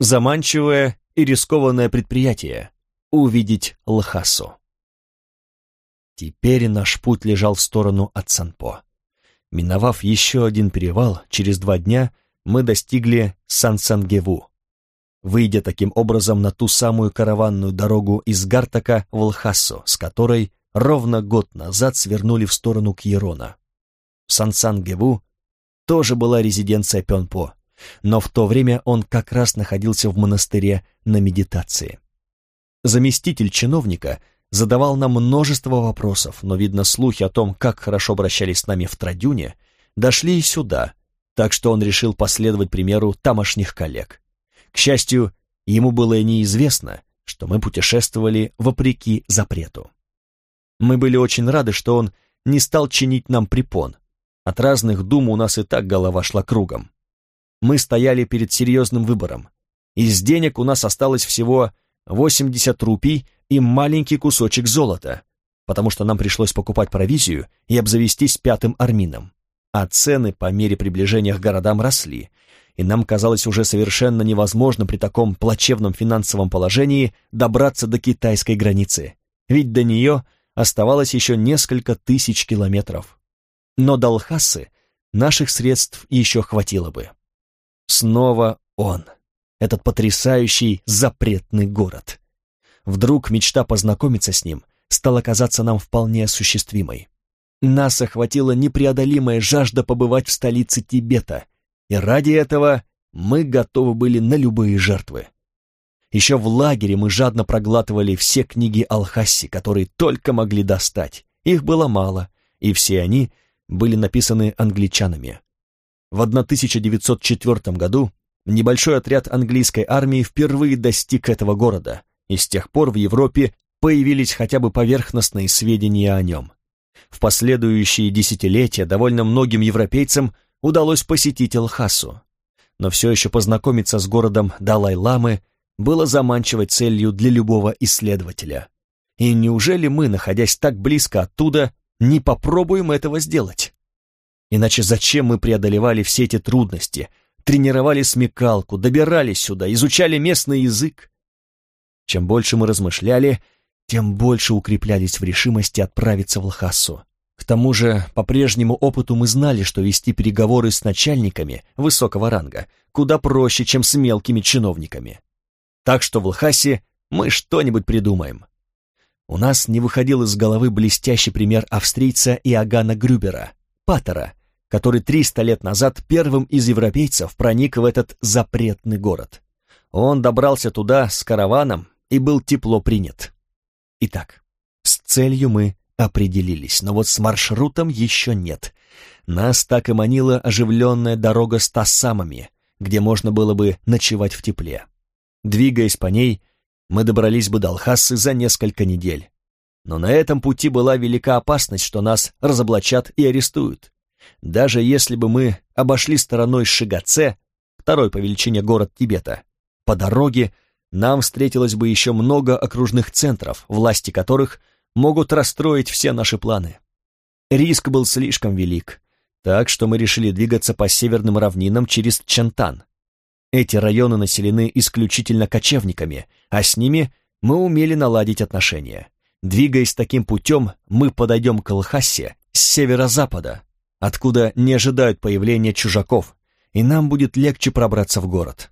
Заманчивое и рискованное предприятие — увидеть Лхасу. Теперь наш путь лежал в сторону от Санпо. Миновав еще один перевал, через два дня мы достигли Сансангеву, выйдя таким образом на ту самую караванную дорогу из Гартака в Лхасу, с которой ровно год назад свернули в сторону Кьерона. В Сансангеву тоже была резиденция Пенпо, но в то время он как раз находился в монастыре на медитации. Заместитель чиновника задавал нам множество вопросов, но, видно, слухи о том, как хорошо обращались с нами в Традюне, дошли и сюда, так что он решил последовать примеру тамошних коллег. К счастью, ему было неизвестно, что мы путешествовали вопреки запрету. Мы были очень рады, что он не стал чинить нам препон, от разных дум у нас и так голова шла кругом. Мы стояли перед серьезным выбором. Из денег у нас осталось всего 80 рупий и маленький кусочек золота, потому что нам пришлось покупать провизию и обзавестись пятым армином. А цены по мере приближения к городам росли, и нам казалось уже совершенно невозможно при таком плачевном финансовом положении добраться до китайской границы, ведь до нее оставалось еще несколько тысяч километров но до Алхасы наших средств еще хватило бы. Снова он, этот потрясающий запретный город. Вдруг мечта познакомиться с ним стала казаться нам вполне осуществимой. Нас охватила непреодолимая жажда побывать в столице Тибета, и ради этого мы готовы были на любые жертвы. Еще в лагере мы жадно проглатывали все книги Алхасси, которые только могли достать. Их было мало, и все они были написаны англичанами. В 1904 году небольшой отряд английской армии впервые достиг этого города, и с тех пор в Европе появились хотя бы поверхностные сведения о нем. В последующие десятилетия довольно многим европейцам удалось посетить Лхасу, но все еще познакомиться с городом Далай-Ламы было заманчивой целью для любого исследователя. И неужели мы, находясь так близко оттуда, не попробуем этого сделать. Иначе зачем мы преодолевали все эти трудности, тренировали смекалку, добирались сюда, изучали местный язык? Чем больше мы размышляли, тем больше укреплялись в решимости отправиться в Лхасу. К тому же, по прежнему опыту мы знали, что вести переговоры с начальниками высокого ранга куда проще, чем с мелкими чиновниками. Так что в Лхасе мы что-нибудь придумаем. У нас не выходил из головы блестящий пример австрийца Иоганна Грюбера, патера, который 300 лет назад первым из европейцев проник в этот запретный город. Он добрался туда с караваном и был тепло принят. Итак, с целью мы определились, но вот с маршрутом еще нет. Нас так и манила оживленная дорога с Тассамами, где можно было бы ночевать в тепле. Двигаясь по ней, мы добрались бы до Алхасы за несколько недель. Но на этом пути была велика опасность, что нас разоблачат и арестуют. Даже если бы мы обошли стороной Шигаце, второй по величине город Тибета, по дороге нам встретилось бы еще много окружных центров, власти которых могут расстроить все наши планы. Риск был слишком велик, так что мы решили двигаться по северным равнинам через Чантан, эти районы населены исключительно кочевниками, а с ними мы умели наладить отношения. Двигаясь таким путем, мы подойдем к Лхасе с северо-запада, откуда не ожидают появления чужаков, и нам будет легче пробраться в город.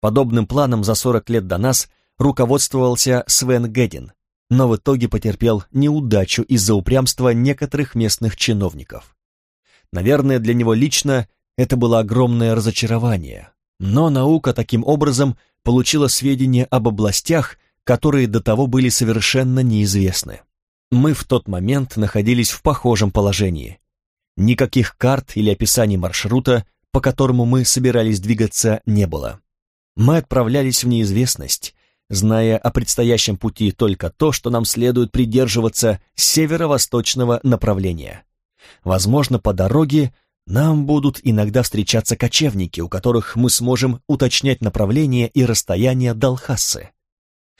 Подобным планом за 40 лет до нас руководствовался Свен Гедин, но в итоге потерпел неудачу из-за упрямства некоторых местных чиновников. Наверное, для него лично это было огромное разочарование, но наука таким образом получила сведения об областях, которые до того были совершенно неизвестны. Мы в тот момент находились в похожем положении. Никаких карт или описаний маршрута, по которому мы собирались двигаться, не было. Мы отправлялись в неизвестность, зная о предстоящем пути только то, что нам следует придерживаться северо-восточного направления. Возможно, по дороге нам будут иногда встречаться кочевники, у которых мы сможем уточнять направление и расстояние до Алхасы.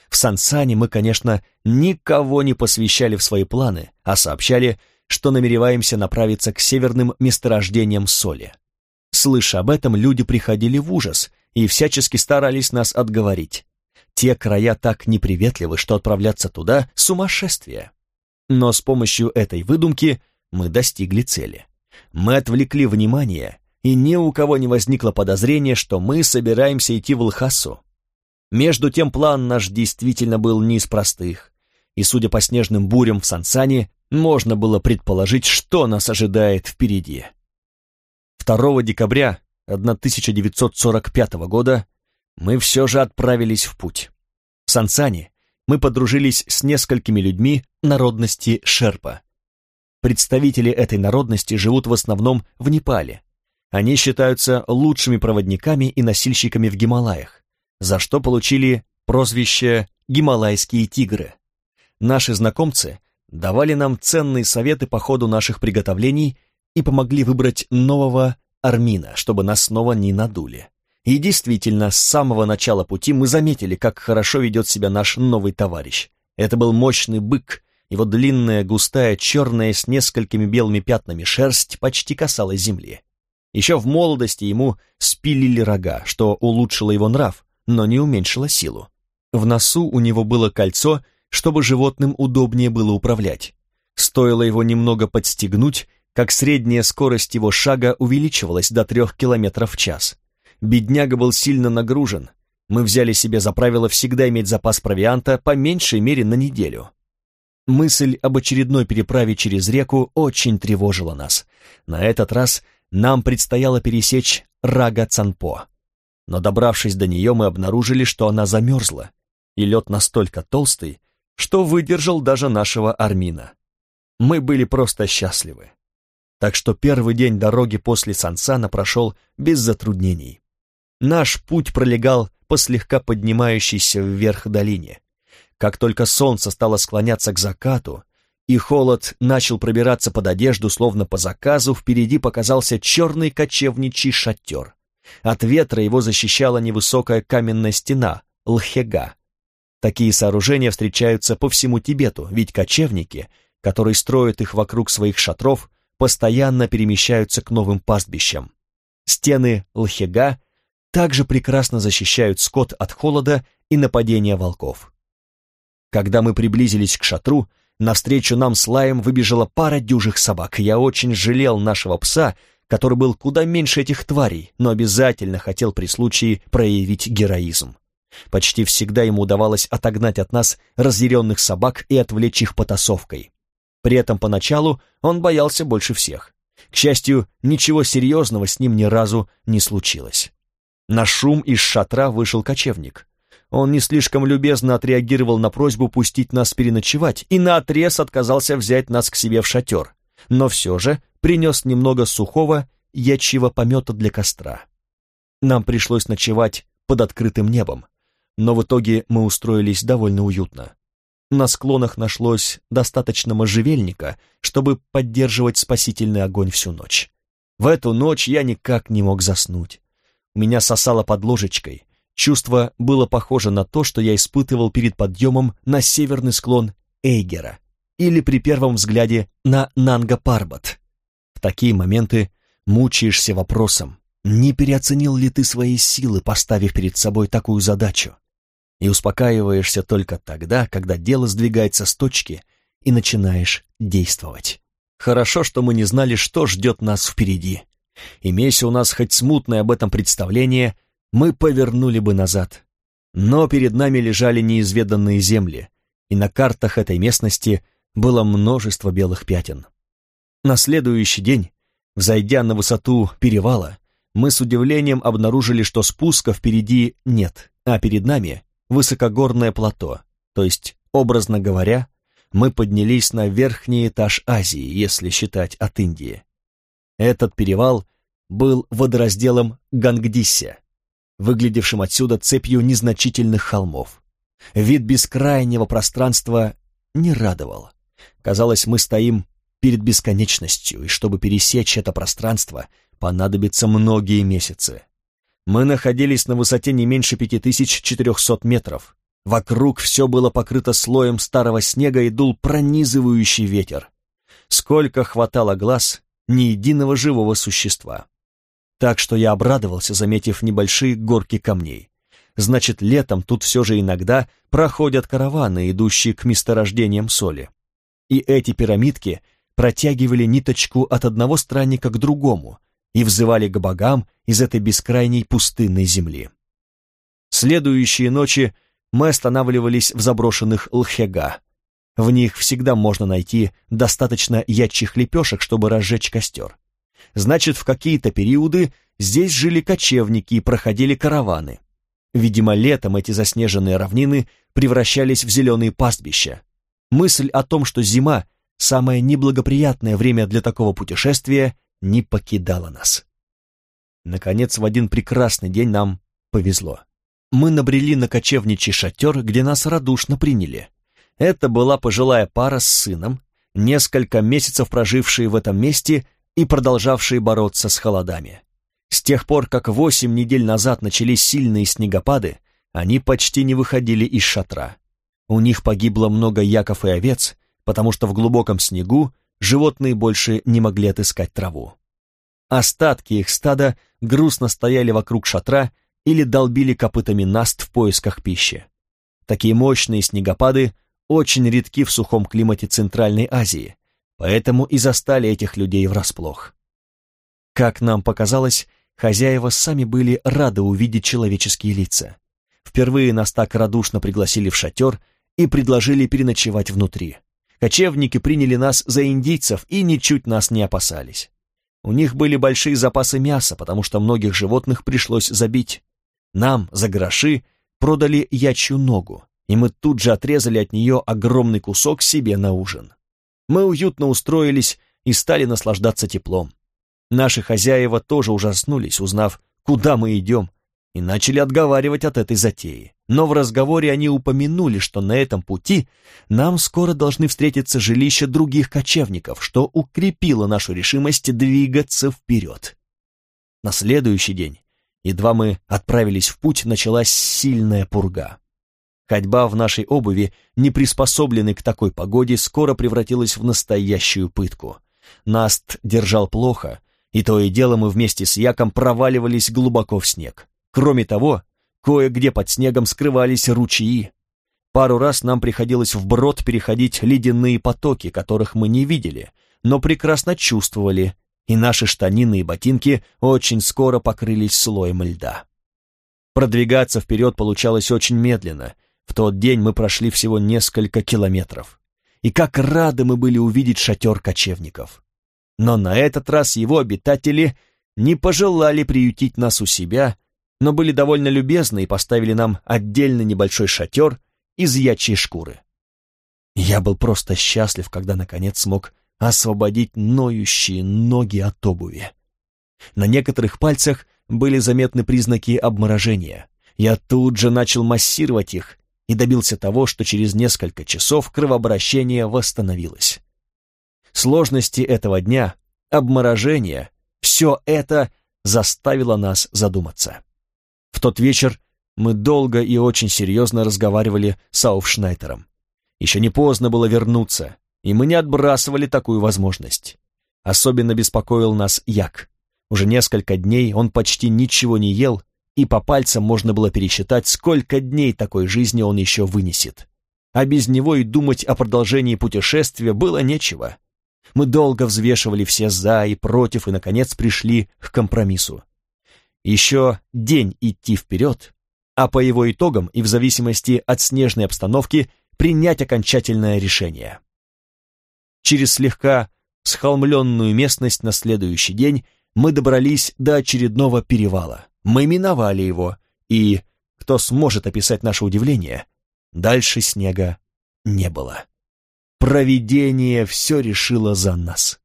В Сансане мы, конечно, никого не посвящали в свои планы, а сообщали, что намереваемся направиться к северным месторождениям соли. Слыша об этом, люди приходили в ужас и всячески старались нас отговорить. Те края так неприветливы, что отправляться туда — сумасшествие. Но с помощью этой выдумки мы достигли цели. Мы отвлекли внимание, и ни у кого не возникло подозрения, что мы собираемся идти в Лхасу. Между тем план наш действительно был не из простых, и, судя по снежным бурям в Сансане, можно было предположить, что нас ожидает впереди. 2 декабря 1945 года мы все же отправились в путь. В Сансане мы подружились с несколькими людьми народности шерпа. Представители этой народности живут в основном в Непале. Они считаются лучшими проводниками и носильщиками в Гималаях, за что получили прозвище «гималайские тигры». Наши знакомцы давали нам ценные советы по ходу наших приготовлений и помогли выбрать нового Армина, чтобы нас снова не надули. И действительно, с самого начала пути мы заметили, как хорошо ведет себя наш новый товарищ. Это был мощный бык, его длинная, густая, черная, с несколькими белыми пятнами шерсть почти касалась земли. Еще в молодости ему спилили рога, что улучшило его нрав, но не уменьшило силу. В носу у него было кольцо, чтобы животным удобнее было управлять. Стоило его немного подстегнуть, как средняя скорость его шага увеличивалась до трех километров в час. Бедняга был сильно нагружен. Мы взяли себе за правило всегда иметь запас провианта по меньшей мере на неделю. Мысль об очередной переправе через реку очень тревожила нас. На этот раз нам предстояло пересечь Рага-Цанпо. Но добравшись до нее, мы обнаружили, что она замерзла, и лед настолько толстый, что выдержал даже нашего Армина. Мы были просто счастливы. Так что первый день дороги после Сансана прошел без затруднений. Наш путь пролегал по слегка поднимающейся вверх долине. Как только солнце стало склоняться к закату, и холод начал пробираться под одежду, словно по заказу, впереди показался черный кочевничий шатер. От ветра его защищала невысокая каменная стена, лхега. Такие сооружения встречаются по всему Тибету, ведь кочевники, которые строят их вокруг своих шатров, постоянно перемещаются к новым пастбищам. Стены лхега также прекрасно защищают скот от холода и нападения волков. Когда мы приблизились к шатру, навстречу нам с лаем выбежала пара дюжих собак. Я очень жалел нашего пса, который был куда меньше этих тварей, но обязательно хотел при случае проявить героизм. Почти всегда ему удавалось отогнать от нас разъяренных собак и отвлечь их потасовкой. При этом поначалу он боялся больше всех. К счастью, ничего серьезного с ним ни разу не случилось. На шум из шатра вышел кочевник. Он не слишком любезно отреагировал на просьбу пустить нас переночевать и наотрез отказался взять нас к себе в шатер, но все же принес немного сухого ячьего помета для костра. Нам пришлось ночевать под открытым небом, но в итоге мы устроились довольно уютно. На склонах нашлось достаточно можжевельника, чтобы поддерживать спасительный огонь всю ночь. В эту ночь я никак не мог заснуть. Меня сосало под ложечкой. Чувство было похоже на то, что я испытывал перед подъемом на северный склон Эйгера или при первом взгляде на Нанга-Парбат. В такие моменты мучаешься вопросом, не переоценил ли ты свои силы, поставив перед собой такую задачу? И успокаиваешься только тогда, когда дело сдвигается с точки и начинаешь действовать. Хорошо, что мы не знали, что ждет нас впереди. Имейся у нас хоть смутное об этом представление, мы повернули бы назад. Но перед нами лежали неизведанные земли, и на картах этой местности было множество белых пятен. На следующий день, взойдя на высоту перевала, мы с удивлением обнаружили, что спуска впереди нет, а перед нами высокогорное плато, то есть, образно говоря, мы поднялись на верхний этаж Азии, если считать от Индии. Этот перевал был водоразделом Гангдиссе, выглядевшим отсюда цепью незначительных холмов. Вид бескрайнего пространства не радовал. Казалось, мы стоим перед бесконечностью, и чтобы пересечь это пространство, понадобится многие месяцы. Мы находились на высоте не меньше 5400 метров. Вокруг все было покрыто слоем старого снега и дул пронизывающий ветер. Сколько хватало глаз, ни единого живого существа. Так что я обрадовался, заметив небольшие горки камней. Значит, летом тут все же иногда проходят караваны, идущие к месторождениям соли. И эти пирамидки протягивали ниточку от одного странника к другому и взывали к богам из этой бескрайней пустынной земли. Следующие ночи мы останавливались в заброшенных лхега. В них всегда можно найти достаточно ячьих лепешек, чтобы разжечь костер. Значит, в какие-то периоды здесь жили кочевники и проходили караваны. Видимо, летом эти заснеженные равнины превращались в зеленые пастбища. Мысль о том, что зима — самое неблагоприятное время для такого путешествия, не покидала нас. Наконец, в один прекрасный день нам повезло. Мы набрели на кочевничий шатер, где нас радушно приняли. Это была пожилая пара с сыном, несколько месяцев прожившие в этом месте и продолжавшие бороться с холодами. С тех пор, как восемь недель назад начались сильные снегопады, они почти не выходили из шатра. У них погибло много яков и овец, потому что в глубоком снегу животные больше не могли отыскать траву. Остатки их стада грустно стояли вокруг шатра или долбили копытами наст в поисках пищи. Такие мощные снегопады очень редки в сухом климате Центральной Азии, поэтому и застали этих людей врасплох. Как нам показалось, хозяева сами были рады увидеть человеческие лица. Впервые нас так радушно пригласили в шатер и предложили переночевать внутри. Кочевники приняли нас за индийцев и ничуть нас не опасались. У них были большие запасы мяса, потому что многих животных пришлось забить. Нам за гроши продали ячью ногу, и мы тут же отрезали от нее огромный кусок себе на ужин. Мы уютно устроились и стали наслаждаться теплом. Наши хозяева тоже ужаснулись, узнав, куда мы идем, и начали отговаривать от этой затеи. Но в разговоре они упомянули, что на этом пути нам скоро должны встретиться жилища других кочевников, что укрепило нашу решимость двигаться вперед. На следующий день, едва мы отправились в путь, началась сильная пурга. Ходьба в нашей обуви, не приспособленной к такой погоде, скоро превратилась в настоящую пытку. Наст держал плохо, и то и дело мы вместе с Яком проваливались глубоко в снег. Кроме того, кое-где под снегом скрывались ручьи. Пару раз нам приходилось вброд переходить ледяные потоки, которых мы не видели, но прекрасно чувствовали, и наши штанины и ботинки очень скоро покрылись слоем льда. Продвигаться вперед получалось очень медленно, в тот день мы прошли всего несколько километров. И как рады мы были увидеть шатер кочевников. Но на этот раз его обитатели не пожелали приютить нас у себя, но были довольно любезны и поставили нам отдельно небольшой шатер из ячьей шкуры. Я был просто счастлив, когда наконец смог освободить ноющие ноги от обуви. На некоторых пальцах были заметны признаки обморожения. Я тут же начал массировать их и добился того, что через несколько часов кровообращение восстановилось. Сложности этого дня, обморожение, все это заставило нас задуматься. Тот вечер мы долго и очень серьезно разговаривали с Ауфшнайтером. Еще не поздно было вернуться, и мы не отбрасывали такую возможность. Особенно беспокоил нас Як. Уже несколько дней он почти ничего не ел и по пальцам можно было пересчитать, сколько дней такой жизни он еще вынесет. А без него и думать о продолжении путешествия было нечего. Мы долго взвешивали все «за» и «против» и, наконец, пришли к компромиссу. Еще день идти вперед, а по его итогам и в зависимости от снежной обстановки принять окончательное решение. Через слегка схолмленную местность на следующий день мы добрались до очередного перевала. Мы миновали его, и, кто сможет описать наше удивление, дальше снега не было. Провидение все решило за нас.